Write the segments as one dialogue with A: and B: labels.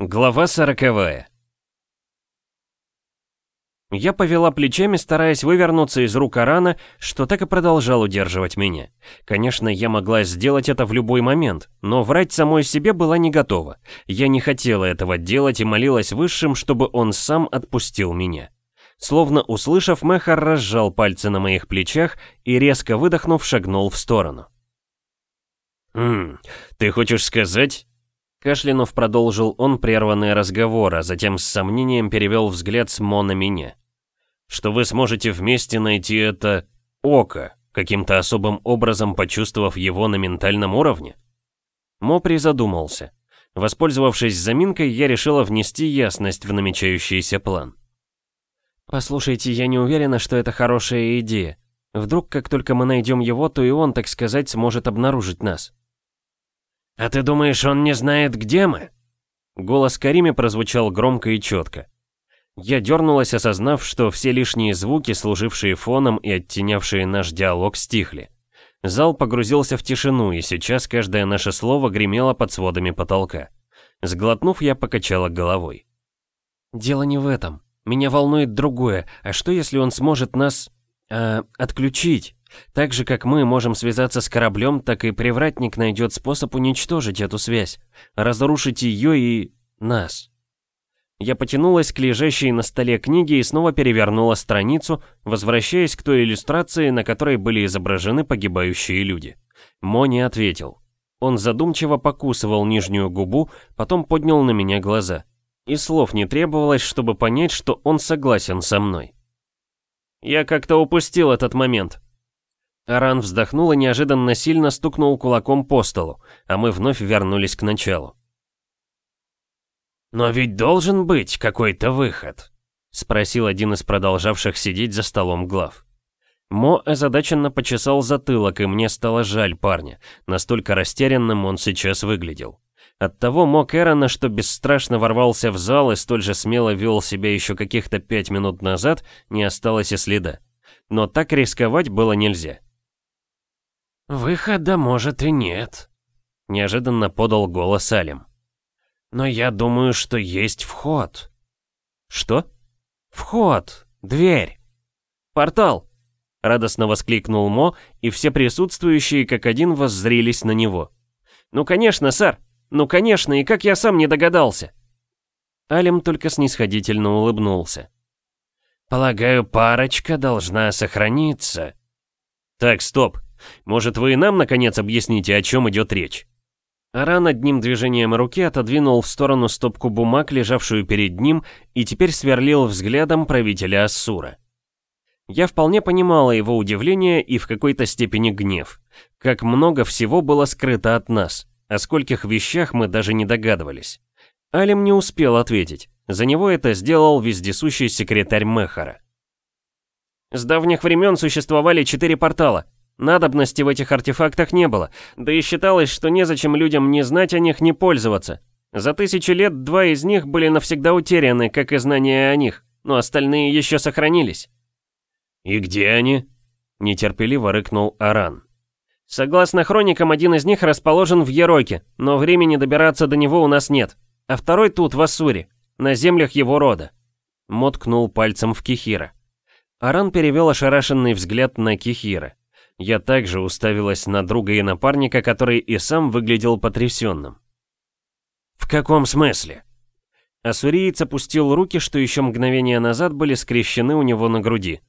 A: Глава сороковая. Я повела плечами, стараясь вывернуться из рук Арана, что так и продолжал удерживать меня. Конечно, я могла сделать это в любой момент, но врать самой себе была не готова. Я не хотела этого делать и молилась Высшим, чтобы он сам отпустил меня. Словно услышав, Мехар разжал пальцы на моих плечах и, резко выдохнув, шагнул в сторону. «Хм, ты хочешь сказать, Кашлянув продолжил он прерванный разговор, а затем с сомнением перевел взгляд с Мо на меня. «Что вы сможете вместе найти это око, каким-то особым образом почувствовав его на ментальном уровне?» Мо призадумался. Воспользовавшись заминкой, я решила внести ясность в намечающийся план.
B: «Послушайте, я не уверена, что это хорошая идея. Вдруг, как только мы найдем его, то и он, так сказать, сможет обнаружить нас».
A: «А ты думаешь, он не знает, где мы?» Голос Кариме прозвучал громко и четко. Я дернулась, осознав, что все лишние звуки, служившие фоном и оттенявшие наш диалог, стихли. Зал погрузился в тишину, и сейчас каждое наше слово гремело под сводами потолка. Сглотнув, я покачала головой.
B: «Дело не в этом. Меня волнует другое. А что, если он сможет нас... Э, отключить?» Так же, как мы можем связаться с кораблем, так и привратник найдет способ уничтожить эту связь, разрушить ее и... нас. Я потянулась к лежащей на столе книге и снова перевернула страницу, возвращаясь к той иллюстрации, на которой были изображены погибающие люди. Мо не ответил. Он задумчиво покусывал нижнюю губу, потом поднял на меня глаза. И слов не требовалось, чтобы понять, что он согласен со мной. «Я как-то упустил этот момент», Аран вздохнул и неожиданно сильно стукнул кулаком по столу, а мы вновь вернулись к началу. «Но ведь должен быть какой-то выход», — спросил один из продолжавших сидеть за столом глав. Мо озадаченно почесал затылок, и мне стало жаль парня, настолько растерянным он сейчас выглядел. Оттого Мо Эрона, что бесстрашно ворвался в зал и столь же смело вел себя еще каких-то пять минут назад, не осталось и следа. Но так рисковать было нельзя.
C: «Выхода, может, и нет», — неожиданно подал голос Алим. «Но я думаю, что есть вход».
A: «Что?»
C: «Вход, дверь».
A: «Портал!» — радостно воскликнул Мо, и все присутствующие как один воззрились на него. «Ну конечно, сэр! Ну конечно, и как я сам не догадался!» Алим только снисходительно улыбнулся.
C: «Полагаю, парочка должна сохраниться».
A: «Так, стоп!» Может, вы и нам, наконец, объясните, о чем идет речь?» Аран одним движением руки отодвинул в сторону стопку бумаг, лежавшую перед ним, и теперь сверлил взглядом правителя Ассура. Я вполне понимала его удивление и в какой-то степени гнев. Как много всего было скрыто от нас, о скольких вещах мы даже не догадывались. Алим не успел ответить. За него это сделал вездесущий секретарь Мехара. С давних времен существовали четыре портала, Надобности в этих артефактах не было, да и считалось, что незачем людям не знать о них, не пользоваться. За тысячи лет два из них были навсегда утеряны, как и знания о них, но остальные еще сохранились.
C: «И где они?» – нетерпеливо рыкнул Аран.
A: Согласно хроникам, один из них расположен в Ероке, но времени добираться до него у нас нет, а второй тут, в Ассуре, на землях его рода. Моткнул пальцем в Кихира. Аран перевел ошарашенный взгляд на Кихира. Я также уставилась на друга и напарника, который и сам выглядел потрясенным.
C: «В каком смысле?»
A: Ассуриец опустил руки, что еще мгновение назад были скрещены у него на груди.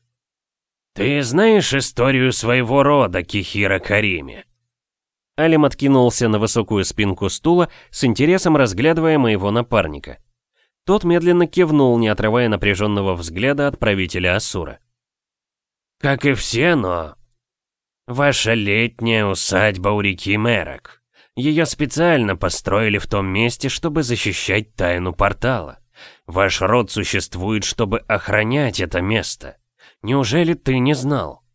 C: «Ты знаешь историю своего рода, Кихира Кариме?»
A: Алим откинулся на высокую спинку стула, с интересом разглядывая моего напарника. Тот медленно кивнул, не отрывая напряженного взгляда от правителя Ассура.
C: «Как и все, но Ваша летняя усадьба у реки Мерок. Ее специально построили в том месте, чтобы защищать тайну портала. Ваш род существует, чтобы охранять это место. Неужели ты не знал?»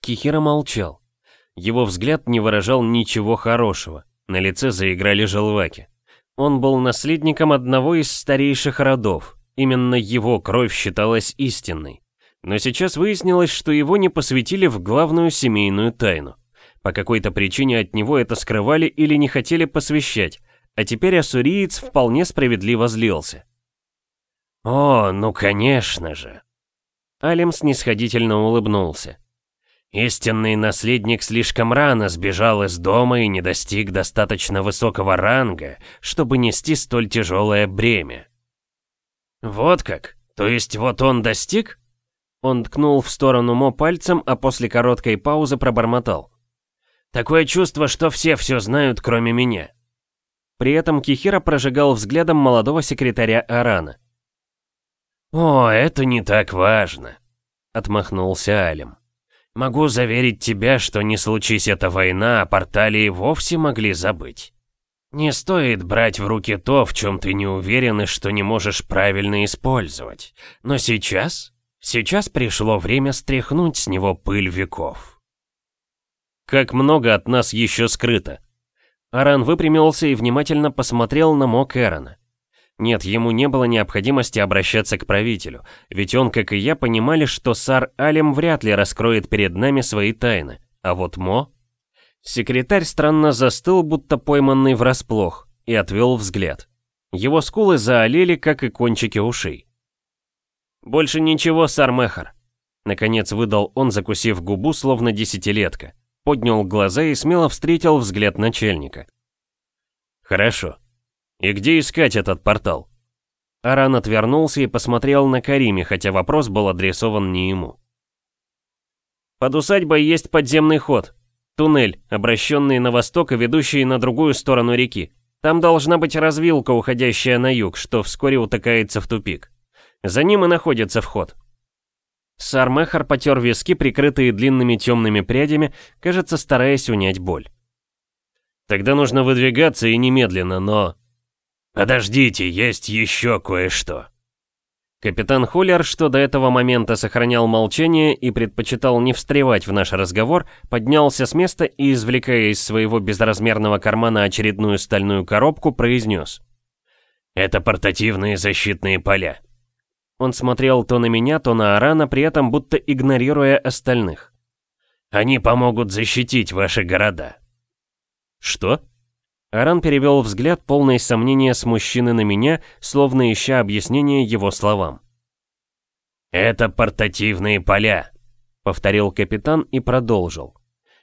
A: Кихира молчал. Его взгляд не выражал ничего хорошего. На лице заиграли желваки. Он был наследником одного из старейших родов. Именно его кровь считалась истинной. Но сейчас выяснилось, что его не посвятили в главную семейную тайну. По какой-то причине от него это скрывали или не хотели посвящать, а теперь ассуриец вполне справедливо злился.
C: «О, ну конечно же!»
A: Алим снисходительно улыбнулся.
C: Истинный наследник слишком рано сбежал из дома и не достиг достаточно высокого ранга, чтобы нести столь тяжелое бремя. Вот как? То есть вот он достиг?
A: Он ткнул в сторону Мо пальцем, а после короткой паузы пробормотал.
C: Такое чувство, что все все знают, кроме меня.
A: При этом Кихира прожигал взглядом молодого секретаря Арана.
C: «О, это не так важно», — отмахнулся Алим. Могу заверить тебя, что не случись эта война, о портале вовсе могли забыть. Не стоит брать в руки то, в чем ты не уверен и что не можешь правильно использовать. Но сейчас, сейчас пришло время стряхнуть с него пыль веков.
A: Как много от нас еще скрыто. Аран выпрямился и внимательно посмотрел на Мок Эрона. Нет, ему не было необходимости обращаться к правителю, ведь он, как и я, понимали, что Сар Алим вряд ли раскроет перед нами свои тайны. А вот Мо... Секретарь странно застыл, будто пойманный врасплох, и отвел взгляд. Его скулы заолели, как и кончики ушей. «Больше ничего, Сар Мехар», — наконец выдал он, закусив губу, словно десятилетка. Поднял глаза и смело встретил взгляд начальника.
C: «Хорошо. «И где искать этот портал?»
A: Аран отвернулся и посмотрел на Кариме, хотя вопрос был адресован не ему. «Под усадьбой есть подземный ход. Туннель, обращенный на восток и ведущий на другую сторону реки. Там должна быть развилка, уходящая на юг, что вскоре утыкается в тупик. За ним и находится вход». Сармехар потер виски, прикрытые длинными темными прядями, кажется, стараясь унять боль.
C: «Тогда нужно выдвигаться и немедленно, но...» «Подождите, есть еще кое-что».
A: Капитан Хуллер, что до этого момента сохранял молчание и предпочитал не встревать в наш разговор, поднялся с места и, извлекая из своего безразмерного кармана очередную стальную коробку, произнес.
C: «Это портативные защитные поля».
A: Он смотрел то на меня, то на Арана, при этом будто игнорируя остальных.
C: «Они помогут защитить ваши города».
A: «Что?» Аран перевел взгляд, полный сомнения с мужчины на меня, словно ища объяснение его словам.
C: «Это портативные поля», — повторил капитан и продолжил.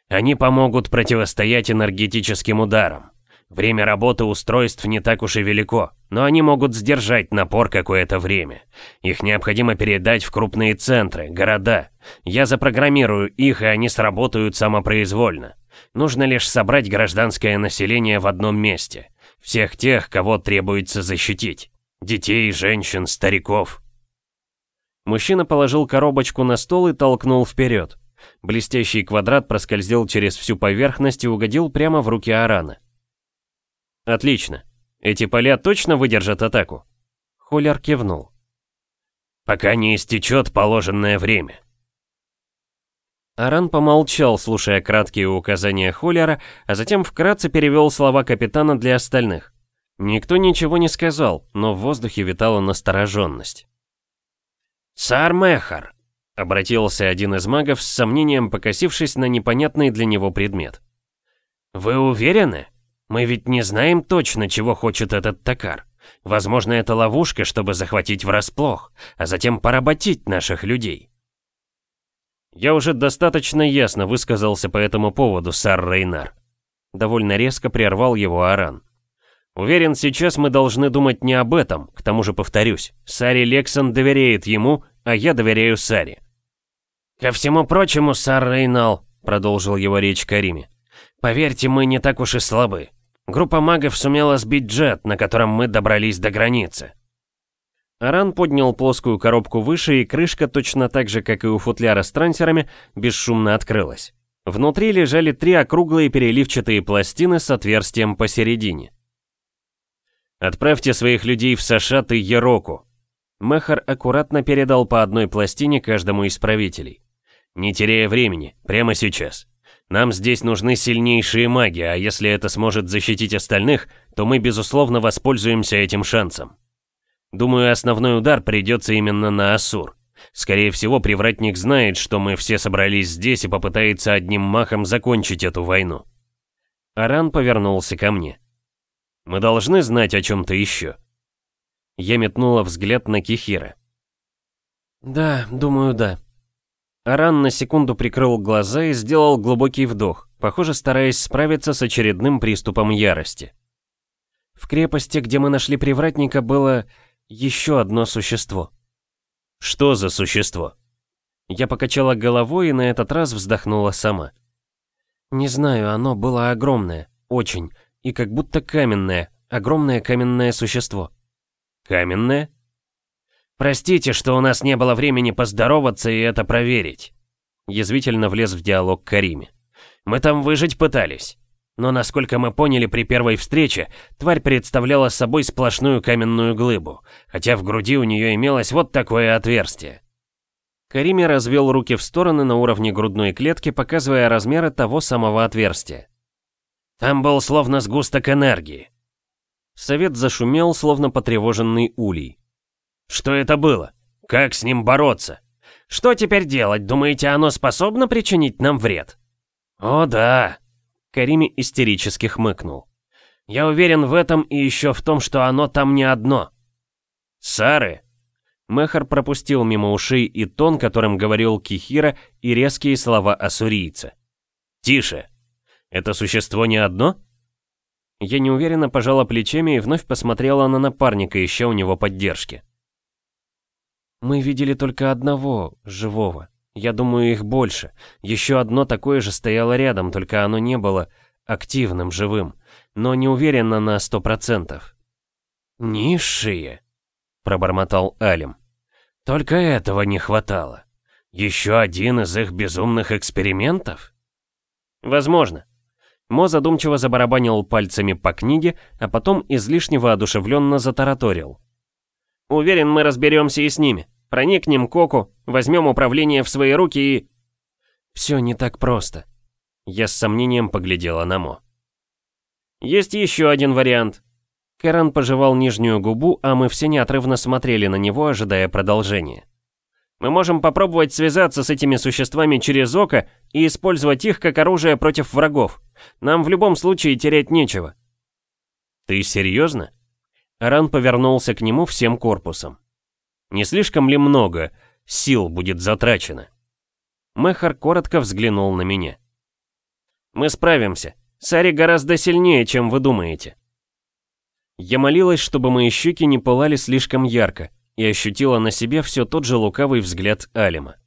C: «Они помогут противостоять энергетическим ударам. Время работы устройств не так уж и велико, но они могут сдержать напор какое-то время. Их необходимо передать в крупные центры, города. Я запрограммирую их, и они сработают самопроизвольно. Нужно лишь собрать гражданское население в одном месте. Всех тех, кого требуется защитить. Детей, женщин, стариков.
A: Мужчина положил коробочку на стол и толкнул вперед. Блестящий квадрат проскользил через всю поверхность и угодил прямо в руки Арана. «Отлично. Эти поля точно выдержат атаку?» Холлер кивнул.
C: «Пока не истечет положенное время»,
A: Аран помолчал, слушая краткие указания Холлера, а затем вкратце перевел слова капитана для остальных. Никто ничего не сказал, но в воздухе витала настороженность.
C: «Сар Мехар», —
A: обратился один из магов с сомнением, покосившись на непонятный для него предмет.
C: «Вы уверены? Мы ведь не знаем точно, чего хочет этот токар. Возможно, это ловушка, чтобы захватить врасплох, а затем поработить наших людей.
A: Я уже достаточно ясно высказался по этому поводу, сэр Рейнар. Довольно резко прервал его Аран. Уверен, сейчас мы должны думать не об этом, к тому же повторюсь, Сари Лексон доверяет ему, а я доверяю Саре.
C: «Ко всему прочему, сэр Рейнал», — продолжил его речь Кариме, «поверьте, мы не так уж и слабы. Группа магов сумела сбить джет, на котором мы добрались до границы.
A: Аран поднял плоскую коробку выше, и крышка, точно так же, как и у футляра с трансерами, бесшумно открылась. Внутри лежали три округлые переливчатые пластины с отверстием посередине. «Отправьте своих людей в Сашат и Ероку». Мехар аккуратно передал по одной пластине каждому из правителей. «Не теряя времени, прямо сейчас. Нам здесь нужны сильнейшие маги, а если это сможет защитить остальных, то мы, безусловно, воспользуемся этим шансом». Думаю, основной удар придется именно на Асур. Скорее всего, привратник знает, что мы все собрались здесь и попытается одним махом закончить эту войну. Аран повернулся ко мне.
C: Мы должны знать о чем-то еще. Я метнула взгляд на Кихира.
B: Да, думаю, да.
A: Аран на секунду прикрыл глаза и сделал глубокий вдох, похоже, стараясь справиться с очередным приступом ярости. В крепости, где мы нашли привратника, было еще одно существо.
C: Что за существо?
A: Я покачала головой и на этот раз вздохнула сама. Не знаю, оно было огромное, очень, и как будто каменное, огромное каменное существо.
C: Каменное? Простите, что у нас не было времени поздороваться и это проверить. Язвительно влез в диалог Кариме. Мы там выжить пытались. Но, насколько мы поняли при первой встрече, тварь представляла собой сплошную каменную глыбу, хотя в груди у нее имелось вот такое отверстие.
A: Кариме развел руки в стороны на уровне грудной клетки, показывая размеры того самого отверстия.
C: Там был словно сгусток энергии.
A: Совет зашумел, словно потревоженный улей.
C: Что это было? Как с ним бороться? Что теперь делать? Думаете, оно способно причинить нам вред? О, да.
A: Кариме истерически хмыкнул.
C: Я уверен в этом и еще в том, что оно там не одно. Сары,
A: Мехар пропустил мимо ушей и тон, которым говорил Кихира, и резкие слова ассурийца.
C: «Тише! Это существо не одно?»
A: Я неуверенно пожала плечами и вновь посмотрела на напарника, ища у него поддержки. «Мы видели только одного, живого. Я думаю, их больше. Еще одно такое же стояло рядом, только оно не было активным, живым. Но не уверена на сто процентов».
C: «Низшие», — пробормотал Алим. Только этого не хватало. Еще один из их безумных экспериментов?
A: Возможно. Мо задумчиво забарабанил пальцами по книге, а потом излишне воодушевленно затараторил. «Уверен, мы разберемся и с ними. Проникнем к Оку, возьмем управление в свои руки и...» «Все не так просто». Я с сомнением поглядела на Мо. «Есть еще один вариант», Кэрон пожевал нижнюю губу, а мы все неотрывно смотрели на него, ожидая продолжения. Мы можем попробовать связаться с этими существами через око и использовать их как оружие против врагов. Нам в любом случае терять нечего.
C: Ты серьезно?
A: Аран повернулся к нему всем корпусом.
C: Не слишком ли много сил будет затрачено?
A: Мехар коротко взглянул на меня. Мы справимся. Сари гораздо сильнее, чем вы думаете. Я молилась, чтобы мои щеки не пылали слишком ярко, и ощутила на себе все тот же лукавый взгляд Алима.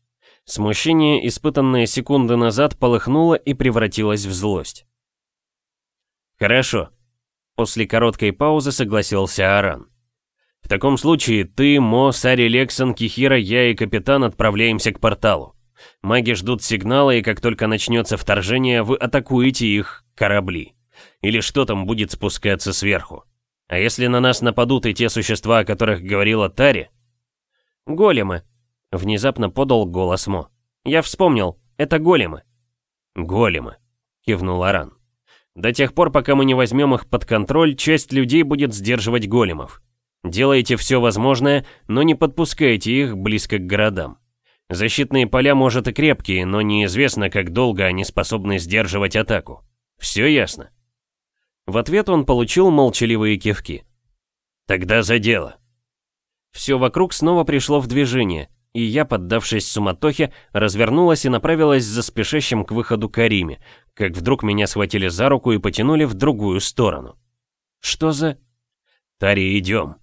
A: Смущение, испытанное секунды назад, полыхнуло и превратилось в злость.
C: «Хорошо», — после короткой паузы согласился Аран. «В таком случае ты, Мо, Сари Лексон, Кихира, я и капитан отправляемся к порталу. Маги ждут сигнала, и как только начнется вторжение, вы атакуете их корабли. Или что там будет спускаться сверху. А если на нас нападут и те существа, о которых говорила Тари?
A: Големы. Внезапно подал голос Мо. Я вспомнил, это големы.
C: Големы, кивнул Аран. До тех пор, пока мы не возьмем их под контроль, часть людей будет сдерживать големов. Делайте все возможное, но не подпускайте их близко к городам. Защитные поля, может, и крепкие, но неизвестно, как долго они способны сдерживать атаку. Все ясно?
A: В ответ он получил молчаливые кивки.
C: «Тогда за дело».
A: Все вокруг снова пришло в движение, и я, поддавшись суматохе, развернулась и направилась за спешащим к выходу Кариме, как вдруг меня схватили за руку и потянули в другую сторону. «Что за...»
C: «Тари, идем»,